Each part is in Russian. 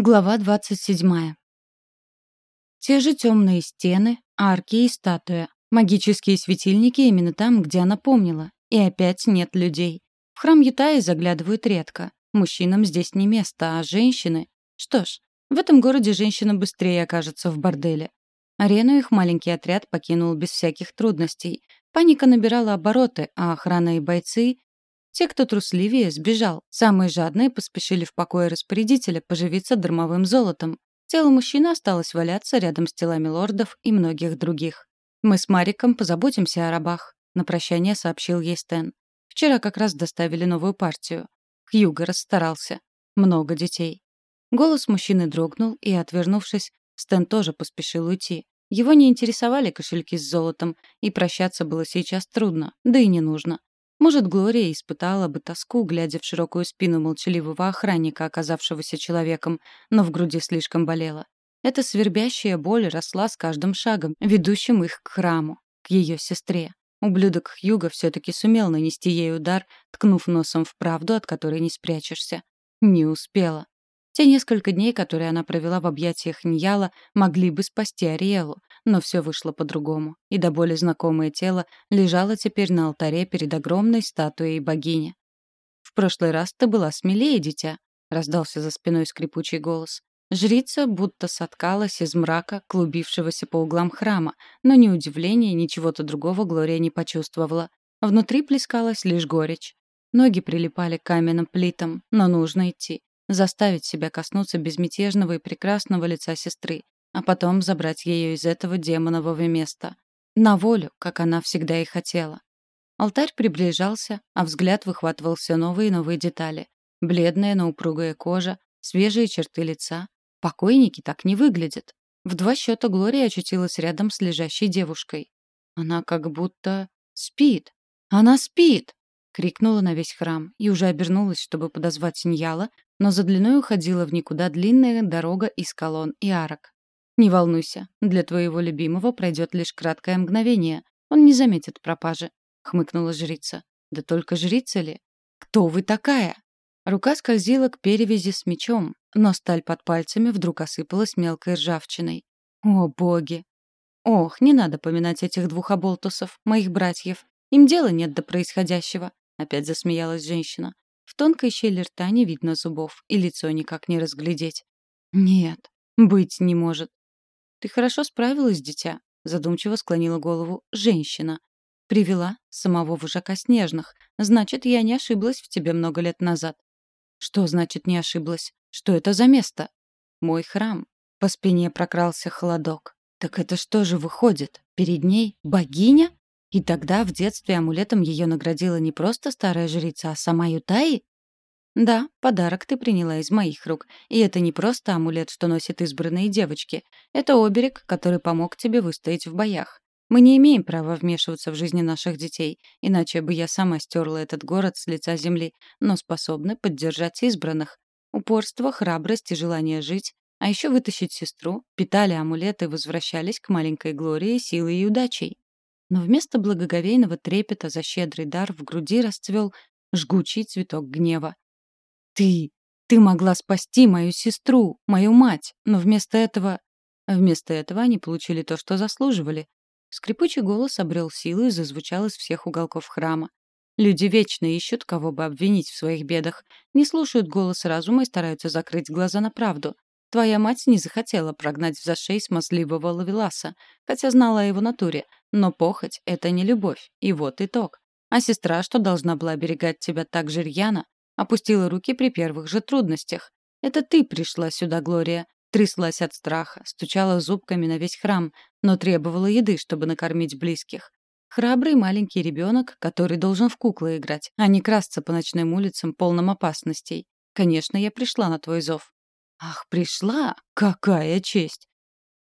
Глава 27. Те же темные стены, арки и статуя. Магические светильники именно там, где она помнила. И опять нет людей. В храм Ютаи заглядывают редко. Мужчинам здесь не место, а женщины... Что ж, в этом городе женщина быстрее окажется в борделе. Арену их маленький отряд покинул без всяких трудностей. Паника набирала обороты, а охрана и бойцы те, кто трусливее, сбежал. Самые жадные поспешили в покое распорядителя поживиться дармовым золотом. Тело мужчины осталось валяться рядом с телами лордов и многих других. «Мы с Мариком позаботимся о рабах», — на прощание сообщил ей Стэн. «Вчера как раз доставили новую партию. Хьюго расстарался. Много детей». Голос мужчины дрогнул, и, отвернувшись, Стэн тоже поспешил уйти. Его не интересовали кошельки с золотом, и прощаться было сейчас трудно, да и не нужно. Может, Глория испытала бы тоску, глядя в широкую спину молчаливого охранника, оказавшегося человеком, но в груди слишком болело. Эта свербящая боль росла с каждым шагом, ведущим их к храму, к ее сестре. Ублюдок Хьюга все-таки сумел нанести ей удар, ткнув носом в правду, от которой не спрячешься. Не успела. Те несколько дней, которые она провела в объятиях Ньяла, могли бы спасти Ариэлу, но все вышло по-другому, и до боли знакомое тело лежало теперь на алтаре перед огромной статуей богини. «В прошлый раз ты была смелее, дитя», — раздался за спиной скрипучий голос. Жрица будто соткалась из мрака, клубившегося по углам храма, но ни удивления, ни чего-то другого Глория не почувствовала. Внутри плескалась лишь горечь. Ноги прилипали к каменным плитам, но нужно идти. Заставить себя коснуться безмятежного и прекрасного лица сестры, а потом забрать ее из этого демонового места. На волю, как она всегда и хотела. Алтарь приближался, а взгляд выхватывал все новые и новые детали. Бледная, но упругая кожа, свежие черты лица. Покойники так не выглядят. В два счета Глория очутилась рядом с лежащей девушкой. Она как будто спит. Она спит! крикнула на весь храм и уже обернулась, чтобы подозвать Ньяла, но за длиной уходила в никуда длинная дорога из колонн и арок. «Не волнуйся, для твоего любимого пройдет лишь краткое мгновение. Он не заметит пропажи», — хмыкнула жрица. «Да только жрица ли? Кто вы такая?» Рука скользила к перевязи с мечом, но сталь под пальцами вдруг осыпалась мелкой ржавчиной. «О, боги!» «Ох, не надо поминать этих двух оболтусов, моих братьев. Им дела нет до происходящего», — опять засмеялась женщина. В тонкой щели рта не видно зубов, и лицо никак не разглядеть. «Нет, быть не может. «Ты хорошо справилась, дитя», — задумчиво склонила голову женщина. «Привела самого вожака снежных. Значит, я не ошиблась в тебе много лет назад». «Что значит не ошиблась? Что это за место?» «Мой храм». По спине прокрался холодок. «Так это что же выходит? Перед ней богиня?» И тогда в детстве амулетом ее наградила не просто старая жрица, а сама Ютаи? «Да, подарок ты приняла из моих рук. И это не просто амулет, что носят избранные девочки. Это оберег, который помог тебе выстоять в боях. Мы не имеем права вмешиваться в жизни наших детей, иначе бы я сама стерла этот город с лица земли, но способны поддержать избранных. Упорство, храбрость и желание жить, а еще вытащить сестру, питали амулеты и возвращались к маленькой Глории силой и удачей. Но вместо благоговейного трепета за щедрый дар в груди расцвел жгучий цветок гнева. Ты! Ты могла спасти мою сестру, мою мать, но вместо этого... Вместо этого они получили то, что заслуживали. Скрипучий голос обрел силу и зазвучал из всех уголков храма. Люди вечно ищут, кого бы обвинить в своих бедах, не слушают голос разума и стараются закрыть глаза на правду. Твоя мать не захотела прогнать в зашей смазливого лавеласа, хотя знала о его натуре, но похоть — это не любовь, и вот итог. А сестра, что должна была оберегать тебя так же рьяно, Опустила руки при первых же трудностях. «Это ты пришла сюда, Глория». Тряслась от страха, стучала зубками на весь храм, но требовала еды, чтобы накормить близких. Храбрый маленький ребенок, который должен в куклы играть, а не красться по ночным улицам, полным опасностей. Конечно, я пришла на твой зов. Ах, пришла? Какая честь!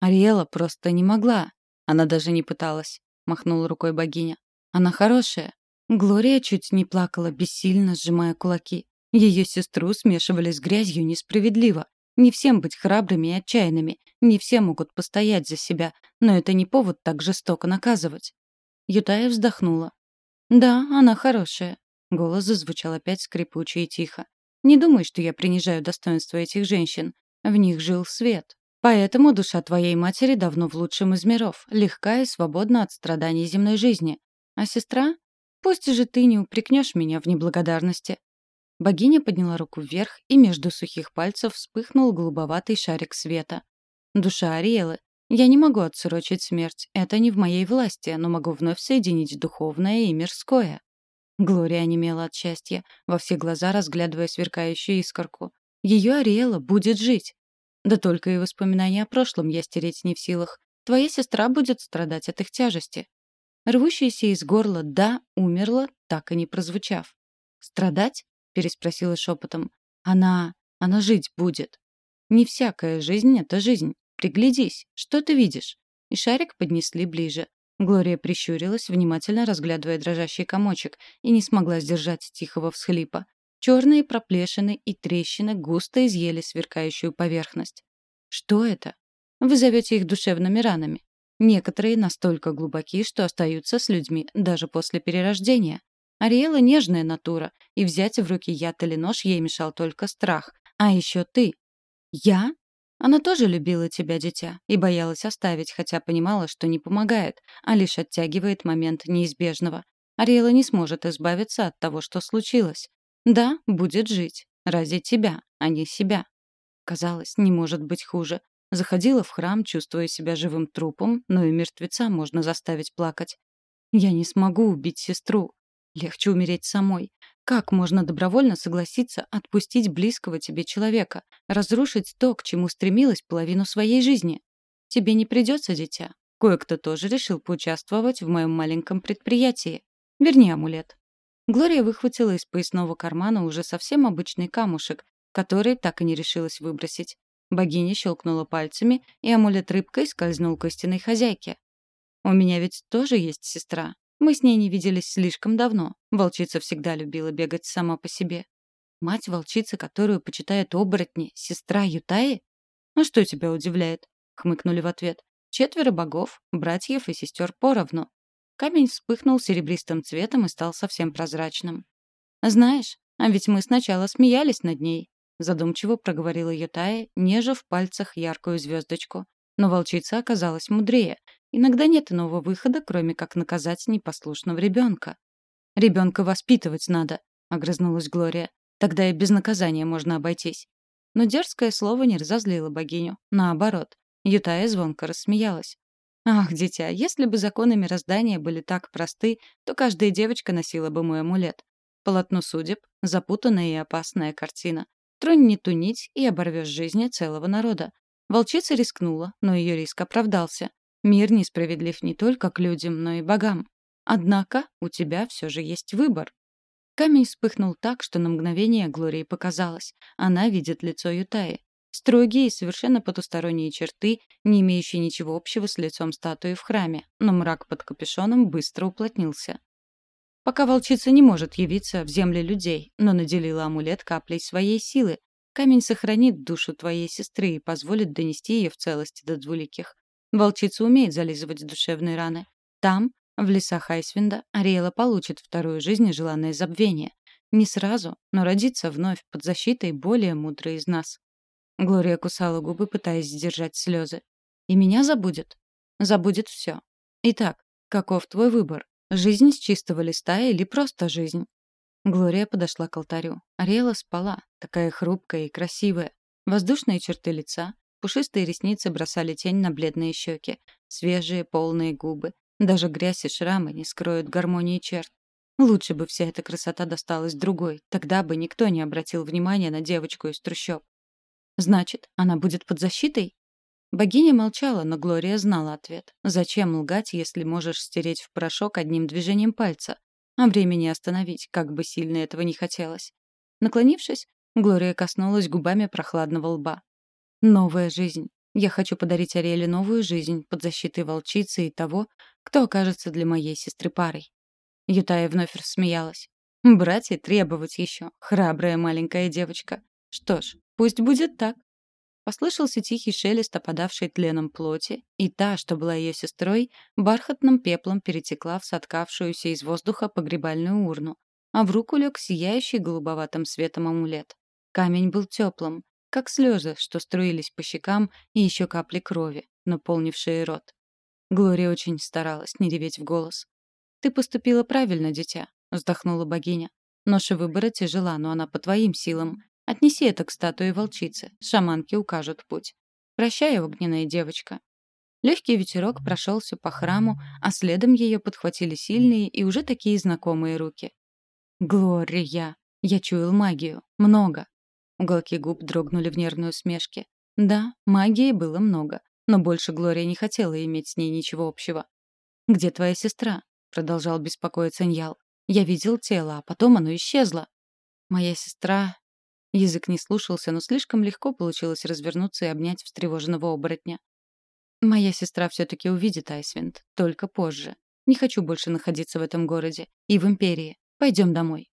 Ариэла просто не могла. Она даже не пыталась, махнула рукой богиня. Она хорошая, Глория чуть не плакала, бессильно сжимая кулаки. Ее сестру смешивали с грязью несправедливо. Не всем быть храбрыми и отчаянными, не все могут постоять за себя, но это не повод так жестоко наказывать. Ютая вздохнула. «Да, она хорошая». Голос зазвучал опять скрипуче и тихо. «Не думай, что я принижаю достоинство этих женщин. В них жил свет. Поэтому душа твоей матери давно в лучшем из миров, легка и свободна от страданий земной жизни. А сестра? Пусть же ты не упрекнешь меня в неблагодарности. Богиня подняла руку вверх, и между сухих пальцев вспыхнул голубоватый шарик света. Душа Ариэлы. Я не могу отсрочить смерть. Это не в моей власти, но могу вновь соединить духовное и мирское. Глория онемела от счастья, во все глаза разглядывая сверкающую искорку. Ее Ариэла будет жить. Да только и воспоминания о прошлом я стереть не в силах. Твоя сестра будет страдать от их тяжести. Рвущаяся из горла «да» умерла, так и не прозвучав. «Страдать?» — переспросила шепотом. «Она... она жить будет». «Не всякая жизнь — это жизнь. Приглядись. Что ты видишь?» И шарик поднесли ближе. Глория прищурилась, внимательно разглядывая дрожащий комочек, и не смогла сдержать тихого всхлипа. Черные проплешины и трещины густо изъели сверкающую поверхность. Что это? Вы зовете их душевными ранами. Некоторые настолько глубоки, что остаются с людьми даже после перерождения. Ариэла — нежная натура, и взять в руки яд или нож ей мешал только страх. А еще ты. Я? Она тоже любила тебя, дитя, и боялась оставить, хотя понимала, что не помогает, а лишь оттягивает момент неизбежного. Ариэла не сможет избавиться от того, что случилось. Да, будет жить. Ради тебя, а не себя. Казалось, не может быть хуже. Заходила в храм, чувствуя себя живым трупом, но и мертвеца можно заставить плакать. Я не смогу убить сестру. Легче умереть самой. Как можно добровольно согласиться отпустить близкого тебе человека, разрушить то, к чему стремилась половину своей жизни? Тебе не придется, дитя. Кое-кто тоже решил поучаствовать в моем маленьком предприятии. Верни амулет. Глория выхватила из поясного кармана уже совсем обычный камушек, который так и не решилась выбросить. Богиня щелкнула пальцами, и амулет рыбкой скользнул к истинной хозяйке. «У меня ведь тоже есть сестра. Мы с ней не виделись слишком давно. Волчица всегда любила бегать сама по себе. Мать волчицы, которую почитают оборотни, сестра Ютаи? А что тебя удивляет?» — хмыкнули в ответ. «Четверо богов, братьев и сестер поровну. Камень вспыхнул серебристым цветом и стал совсем прозрачным. «Знаешь, а ведь мы сначала смеялись над ней», — задумчиво проговорила Ютая, нежа в пальцах яркую звездочку. Но волчица оказалась мудрее. Иногда нет иного выхода, кроме как наказать непослушного ребенка. «Ребенка воспитывать надо», — огрызнулась Глория. «Тогда и без наказания можно обойтись». Но дерзкое слово не разозлило богиню. Наоборот, Ютая звонко рассмеялась. Ах, дитя, если бы законы мироздания были так просты, то каждая девочка носила бы мой амулет. Полотно судеб — запутанная и опасная картина. Тронь не ту нить и оборвешь жизни целого народа. Волчица рискнула, но ее риск оправдался. Мир несправедлив не только к людям, но и богам. Однако у тебя все же есть выбор. Камень вспыхнул так, что на мгновение Глории показалось. Она видит лицо Ютаи. Строгие и совершенно потусторонние черты, не имеющие ничего общего с лицом статуи в храме, но мрак под капюшоном быстро уплотнился. Пока волчица не может явиться в земле людей, но наделила амулет каплей своей силы, камень сохранит душу твоей сестры и позволит донести ее в целости до двуликих. Волчица умеет зализывать душевные раны. Там, в лесах Айсвинда, Ариэла получит вторую жизнь и желанное забвение. Не сразу, но родится вновь под защитой более мудрой из нас. Глория кусала губы, пытаясь сдержать слезы. «И меня забудет?» «Забудет все. Итак, каков твой выбор? Жизнь с чистого листа или просто жизнь?» Глория подошла к алтарю. Ариэла спала, такая хрупкая и красивая. Воздушные черты лица, пушистые ресницы бросали тень на бледные щеки, свежие, полные губы. Даже грязь и шрамы не скроют гармонии черт. Лучше бы вся эта красота досталась другой, тогда бы никто не обратил внимания на девочку из трущоб. Значит, она будет под защитой? Богиня молчала, но Глория знала ответ. Зачем лгать, если можешь стереть в порошок одним движением пальца? А времени остановить, как бы сильно этого не хотелось. Наклонившись, Глория коснулась губами прохладного лба. «Новая жизнь. Я хочу подарить Ариэле новую жизнь под защитой волчицы и того, кто окажется для моей сестры парой». Ютая вновь рассмеялась. «Брать и требовать еще, храбрая маленькая девочка. Что ж, Пусть будет так. Послышался тихий шелест опадавшей тленом плоти, и та, что была ее сестрой, бархатным пеплом перетекла в соткавшуюся из воздуха погребальную урну, а в руку лег сияющий голубоватым светом амулет. Камень был теплым. Как слезы, что струились по щекам, и еще капли крови, наполнившие рот. Глория очень старалась не реветь в голос. «Ты поступила правильно, дитя», — вздохнула богиня. «Ноша выбора тяжела, но она по твоим силам. Отнеси это к статуе волчицы. Шаманки укажут путь. Прощай, огненная девочка». Легкий ветерок прошелся по храму, а следом ее подхватили сильные и уже такие знакомые руки. «Глория! Я чуял магию. Много!» Уголки губ дрогнули в нервной усмешке. Да, магии было много, но больше Глория не хотела иметь с ней ничего общего. «Где твоя сестра?» — продолжал беспокоиться Ньял. «Я видел тело, а потом оно исчезло». «Моя сестра...» Язык не слушался, но слишком легко получилось развернуться и обнять встревоженного оборотня. Моя сестра все-таки увидит Айсвинд, только позже. Не хочу больше находиться в этом городе и в Империи. Пойдем домой.